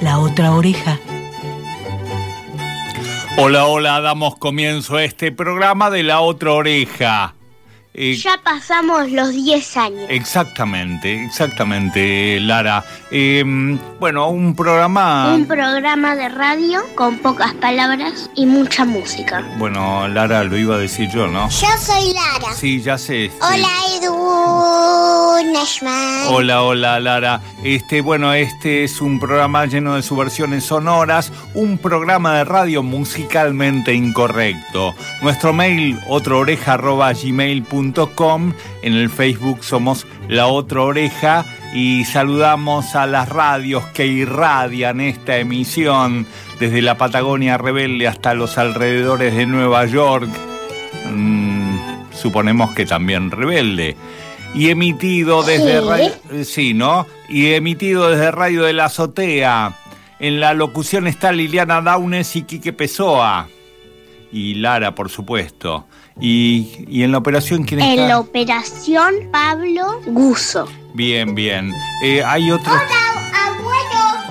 la otra oreja. Hola, hola, damos comienzo a este programa de La Otra Oreja. Eh, ya pasamos los 10 años. Exactamente, exactamente, Lara. Em, bueno, un programa... Un programa de radio con pocas palabras y mucha música. Bueno, Lara, lo iba a decir yo, ¿no? Yo soy Lara. Sí, ya sé. Hola, Edu Nashman. Hola, hola, Lara. Este, bueno, este es un programa lleno de subversiones sonoras, un programa de radio musicalmente incorrecto. Nuestro mail, otrooreja.gmail.com en el Facebook somos La Otra Oreja y saludamos a las radios que irradian esta emisión desde la Patagonia Rebelde hasta los alrededores de Nueva York. Mm, suponemos que también rebelde. Y emitido desde radio, sí, ¿no? Y emitido desde Radio de la Azotea. En la locución está Liliana Daunes y Quique Pessoa. Y Lara, por supuesto. Y, en la operación, ¿quién está? En la operación, Pablo Guso. Bien, bien. Eh, hay otro. Hola,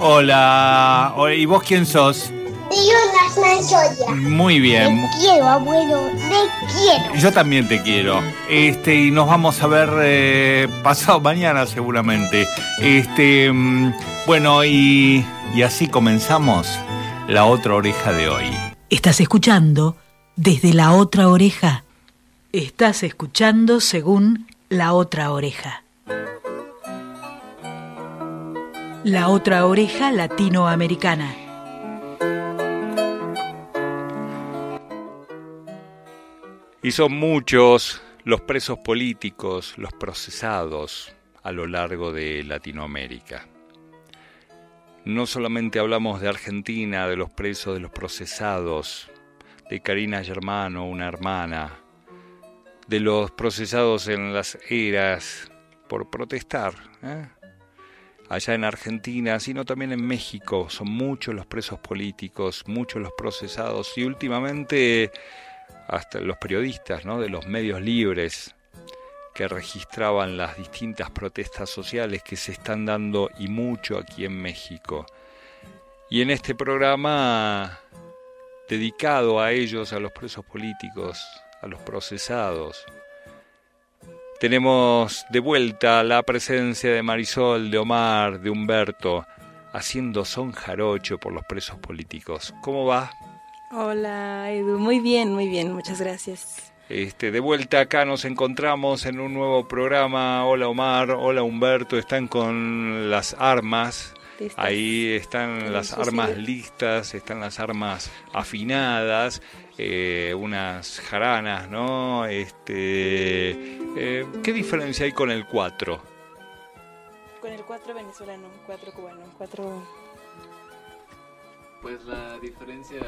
abuelo. Hola. ¿Y vos quién sos? Yo Soya. Muy bien. Te quiero, abuelo. Te quiero. Yo también te quiero. Este, y nos vamos a ver eh, pasado mañana seguramente. Este, mm, bueno, y, y así comenzamos la otra oreja de hoy. Estás escuchando desde la otra oreja. Estás escuchando según la otra oreja. La otra oreja latinoamericana. Y son muchos los presos políticos, los procesados a lo largo de Latinoamérica. No solamente hablamos de Argentina, de los presos, de los procesados, de Karina Germano, una hermana, de los procesados en las eras por protestar, ¿eh? allá en Argentina, sino también en México. Son muchos los presos políticos, muchos los procesados y últimamente hasta los periodistas ¿no? de los medios libres que registraban las distintas protestas sociales que se están dando y mucho aquí en México. Y en este programa dedicado a ellos, a los presos políticos, a los procesados. Tenemos de vuelta la presencia de Marisol, de Omar, de Humberto, haciendo son jarocho por los presos políticos. ¿Cómo va? Hola, Edu. Muy bien, muy bien. Muchas gracias. Este, de vuelta acá nos encontramos en un nuevo programa. Hola Omar, hola Humberto, están con las armas Ahí están las armas listas, están las armas afinadas, eh, unas jaranas, ¿no? Este, eh, ¿Qué diferencia hay con el 4? Con el 4 venezolano, 4 cubano, 4... Pues la diferencia...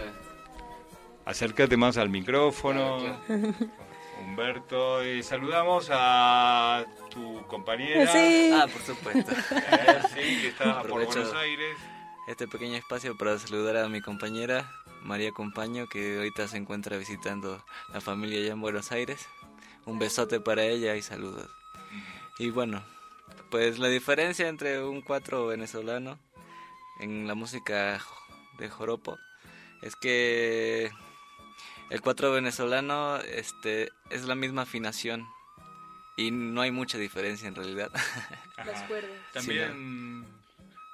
Acércate más al micrófono. Humberto, y saludamos a tu compañera. Sí. Ah, por supuesto. Eh, sí, que está por Buenos Aires. Este pequeño espacio para saludar a mi compañera María Compaño, que ahorita se encuentra visitando la familia allá en Buenos Aires. Un besote para ella y saludos. Y bueno, pues la diferencia entre un cuatro venezolano en la música de joropo es que el cuatro venezolano este, es la misma afinación y no hay mucha diferencia en realidad. Las cuerdas. También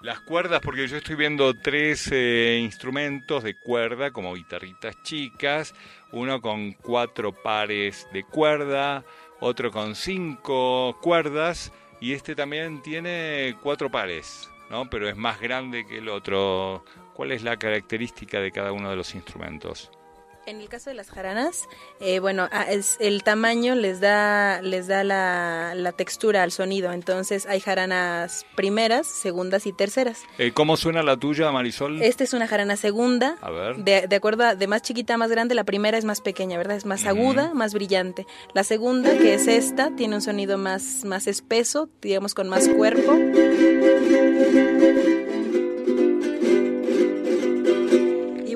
las cuerdas, porque yo estoy viendo tres eh, instrumentos de cuerda, como guitarritas chicas, uno con cuatro pares de cuerda, otro con cinco cuerdas, y este también tiene cuatro pares, ¿no? Pero es más grande que el otro. ¿Cuál es la característica de cada uno de los instrumentos? En el caso de las jaranas, eh, bueno, es, el tamaño les da, les da la, la textura al sonido. Entonces hay jaranas primeras, segundas y terceras. Eh, ¿Cómo suena la tuya, Marisol? Esta es una jarana segunda. A ver. De, de acuerdo a de más chiquita a más grande, la primera es más pequeña, ¿verdad? Es más Ujú. aguda, más brillante. La segunda, que es esta, tiene un sonido más, más espeso, digamos con más cuerpo.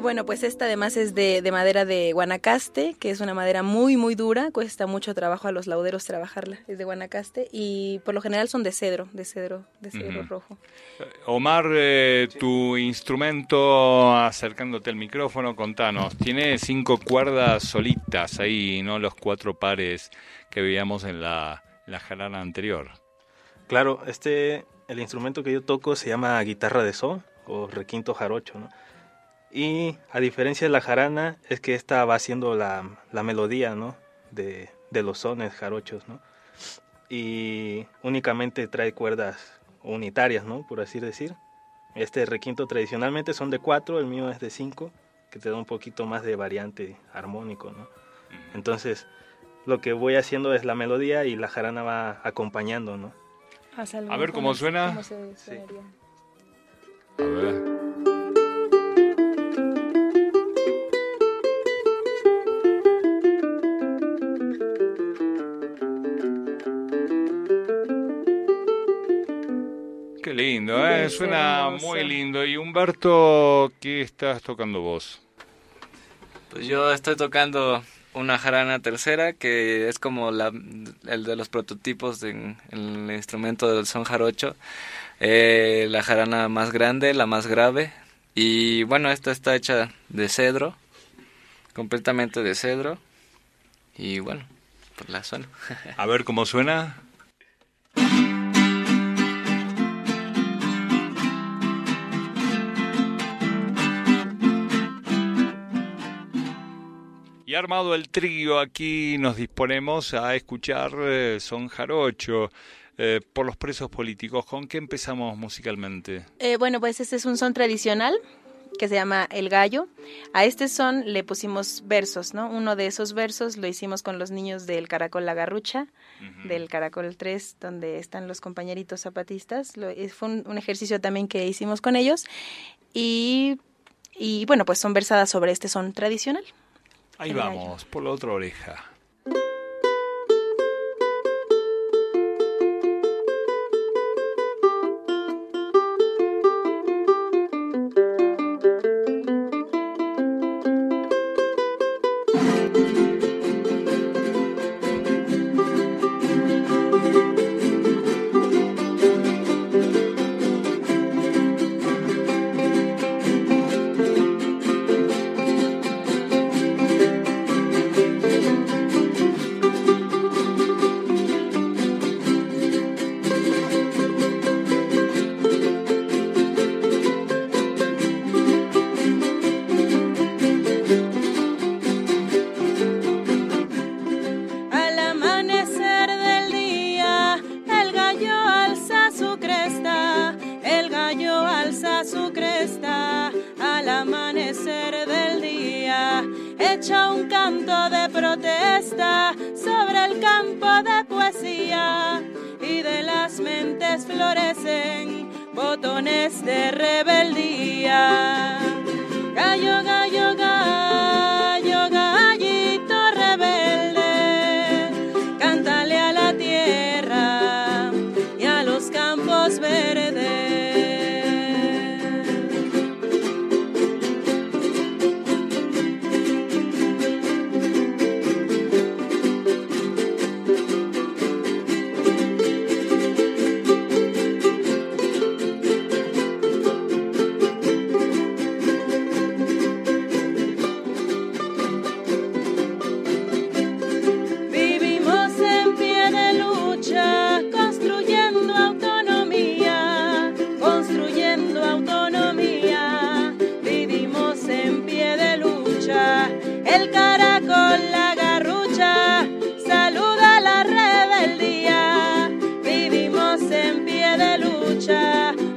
Bueno, pues esta además es de, de madera de Guanacaste, que es una madera muy, muy dura. Cuesta mucho trabajo a los lauderos trabajarla. Es de Guanacaste y por lo general son de cedro, de cedro, de cedro rojo. Omar, eh, tu instrumento, acercándote al micrófono, contanos. Tiene cinco cuerdas solitas ahí, no los cuatro pares que veíamos en la, la jarana anterior. Claro, este, el instrumento que yo toco se llama guitarra de sol o requinto jarocho, ¿no? Y a diferencia de la jarana, es que esta va haciendo la, la melodía, ¿no? De, de los sones jarochos, ¿no? Y únicamente trae cuerdas unitarias, ¿no? Por así decir. Este requinto tradicionalmente son de cuatro, el mío es de cinco, que te da un poquito más de variante armónico, ¿no? Entonces, lo que voy haciendo es la melodía y la jarana va acompañando, ¿no? A ver cómo suena. ¿Cómo se sonaría? A ver. Qué lindo, ¿eh? Es Suena hermoso. muy lindo. Y Humberto, ¿qué estás tocando vos? Pues yo estoy tocando una jarana tercera que es como la, el de los prototipos en, en el instrumento del son jarocho. Eh, la jarana más grande, la más grave. Y bueno, esta está hecha de cedro, completamente de cedro. Y bueno, pues la suena. A ver cómo suena. Y armado el trío, aquí nos disponemos a escuchar eh, Son Jarocho eh, por los presos políticos. ¿Con qué empezamos musicalmente? Eh, bueno, pues este es un son tradicional que se llama El Gallo. A este son le pusimos versos, ¿no? Uno de esos versos lo hicimos con los niños del Caracol La Garrucha, del Caracol 3, donde están los compañeritos zapatistas. Lo- fue un, un ejercicio también que hicimos con ellos. Y, y bueno, pues son versadas sobre este son tradicional. Ahí vamos, por la otra oreja.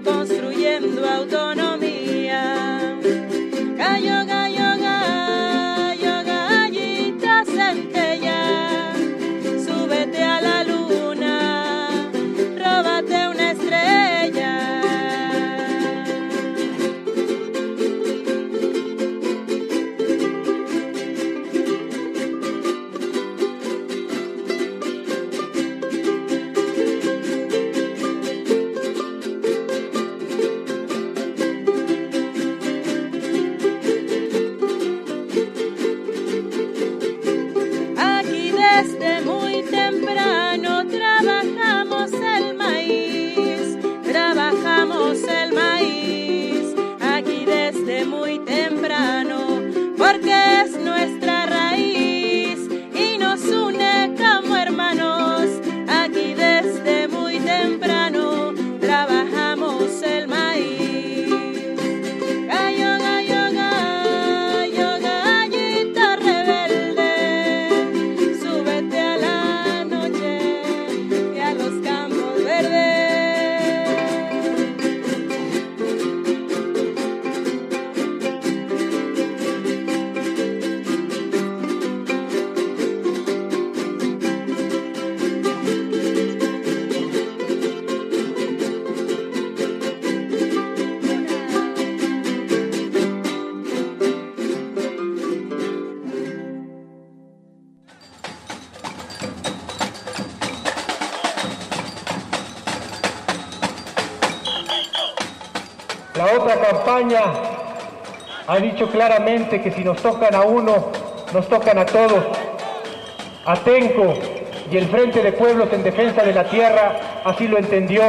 construyendo autonomía. porque La otra campaña ha dicho claramente que si nos tocan a uno, nos tocan a todos. Atenco y el Frente de Pueblos en Defensa de la Tierra así lo entendió.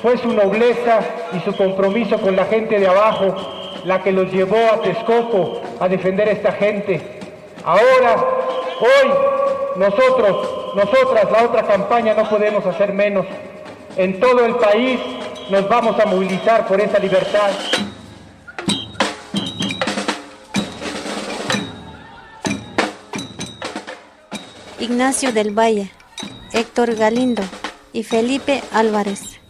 Fue su nobleza y su compromiso con la gente de abajo la que los llevó a Texcoco a defender a esta gente. Ahora, hoy, nosotros, nosotras, la otra campaña, no podemos hacer menos. En todo el país nos vamos a movilizar por esa libertad. Ignacio del Valle, Héctor Galindo y Felipe Álvarez,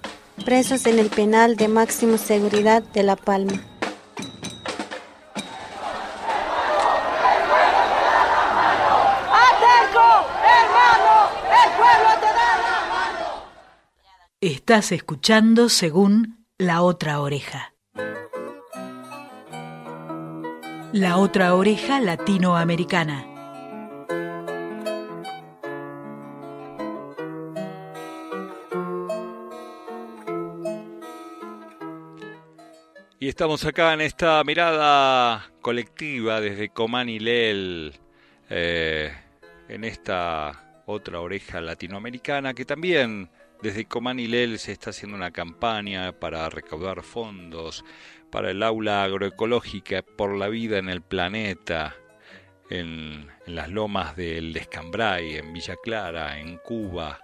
presos en el penal de máxima seguridad de La Palma. Estás escuchando según La Otra Oreja. La Otra Oreja Latinoamericana. Y estamos acá en esta mirada colectiva desde Comán y Lel, eh, en esta otra oreja latinoamericana que también desde Comán y Lel se está haciendo una campaña para recaudar fondos para el aula agroecológica por la vida en el planeta, en, las lomas del Descambray, en Villa Clara, en Cuba,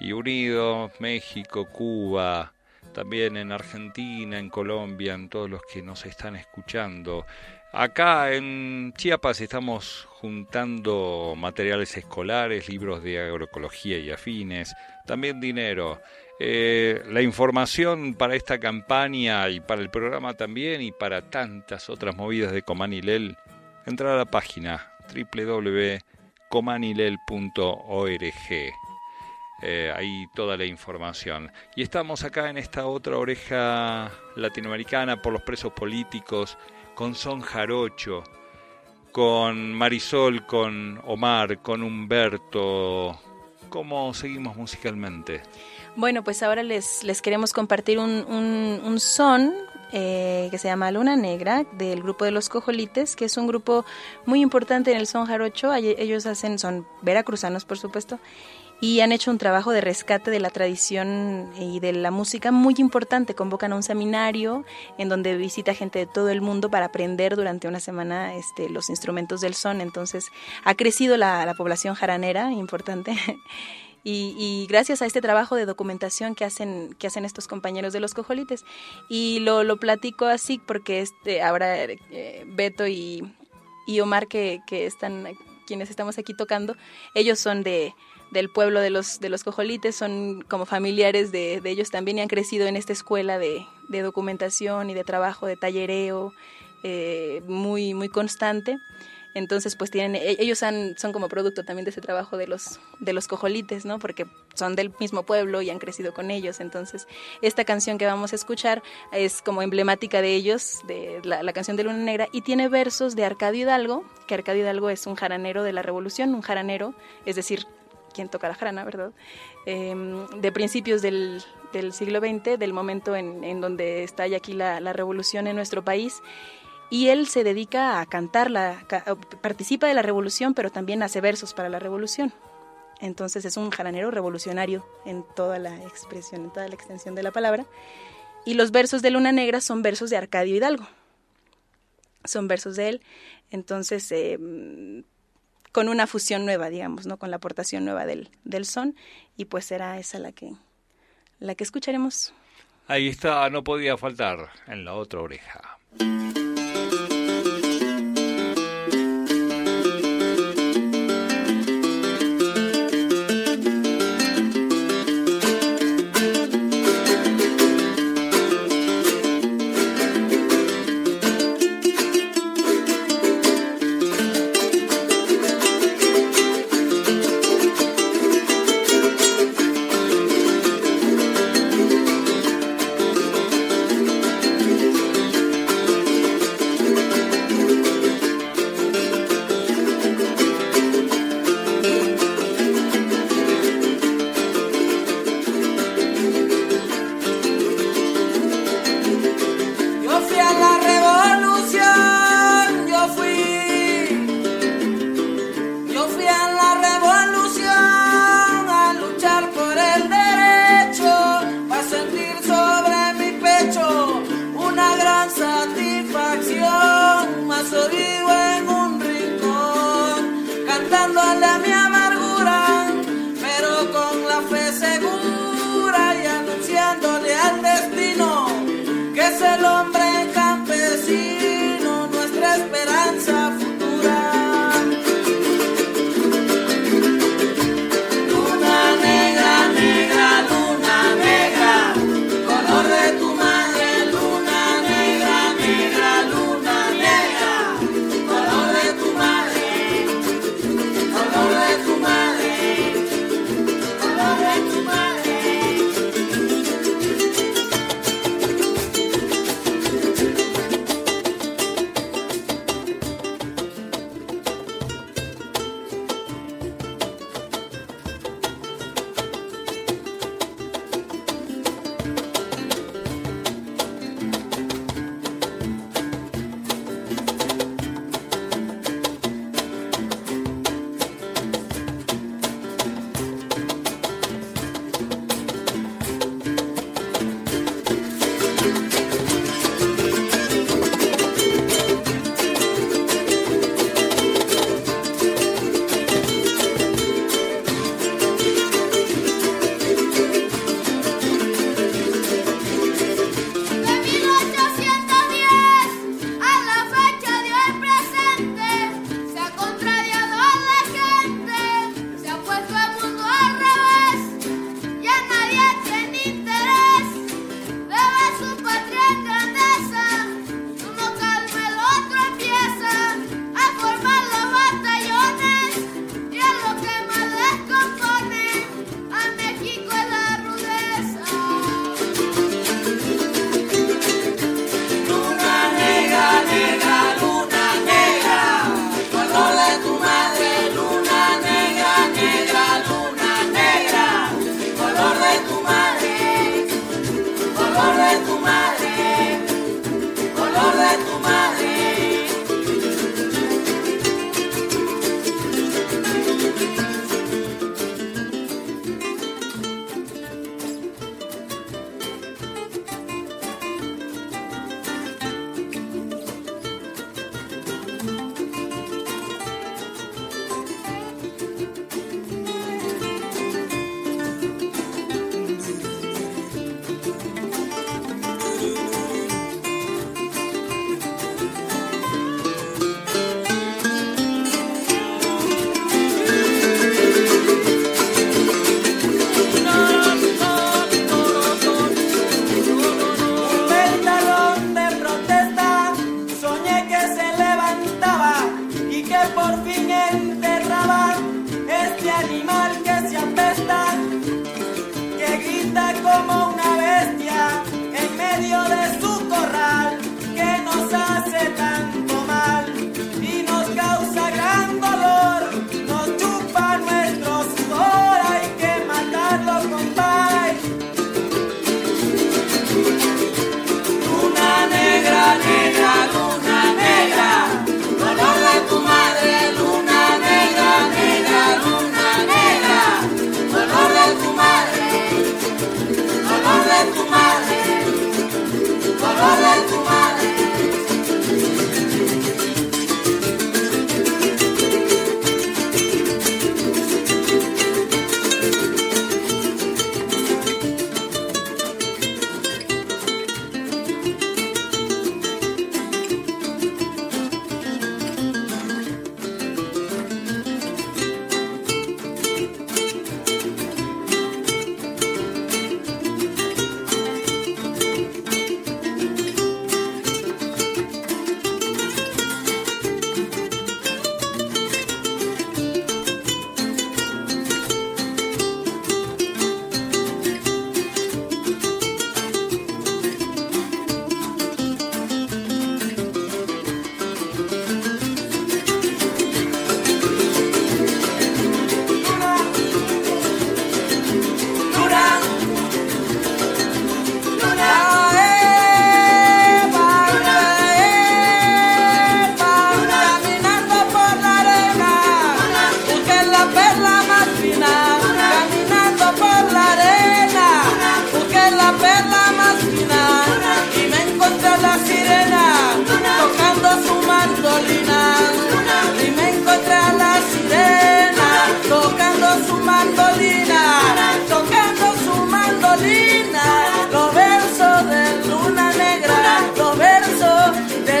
y unido México, Cuba, también en Argentina, en Colombia, en todos los que nos están escuchando. Acá en Chiapas estamos juntando materiales escolares, libros de agroecología y afines, también dinero. Eh, la información para esta campaña y para el programa también y para tantas otras movidas de Comanilel, entra a la página www.comanilel.org. Eh, ahí toda la información. Y estamos acá en esta otra oreja latinoamericana por los presos políticos, con Son Jarocho, con Marisol, con Omar, con Humberto. ¿Cómo seguimos musicalmente? Bueno, pues ahora les, les queremos compartir un, un, son eh, que se llama Luna Negra del grupo de los Cojolites, que es un grupo muy importante en el son jarocho. Ellos hacen, son veracruzanos por supuesto, y han hecho un trabajo de rescate de la tradición y de la música muy importante. Convocan a un seminario en donde visita gente de todo el mundo para aprender durante una semana este, los instrumentos del son. Entonces ha crecido la, la población jaranera, importante. Y, gracias a este trabajo de documentación que hacen, que hacen estos compañeros de los cojolites. Y lo, lo platico así porque este, ahora eh, Beto y, y Omar, que, que están, quienes estamos aquí tocando, ellos son de, del pueblo de los, de los cojolites, son como familiares de, ellos también y han crecido en esta escuela de, documentación y de trabajo, de tallereo, eh, muy, muy constante. Entonces, pues tienen, e, ellos han, son como producto también de ese trabajo de los, de los cojolites, ¿no? Porque son del mismo pueblo y han crecido con ellos. Entonces, esta canción que vamos a escuchar es como emblemática de ellos, de la, la canción de Luna Negra, y tiene versos de Arcadio Hidalgo, que Arcadio Hidalgo es un jaranero de la revolución, un jaranero, es decir, quien toca la jarana, ¿verdad? Em, de principios del, del, siglo XX, del momento en, en donde está aquí la, la, revolución en nuestro país. Y él se dedica a cantar, la, participa de la revolución, pero también hace versos para la revolución. Entonces es un jaranero revolucionario en toda la expresión, en toda la extensión de la palabra. Y los versos de Luna Negra son versos de Arcadio Hidalgo. Son versos de él. Entonces, eh, con una fusión nueva, digamos, ¿no? Con la aportación nueva del, del son y pues será esa la que la que escucharemos. Ahí está, no podía faltar en la otra oreja.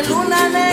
luna.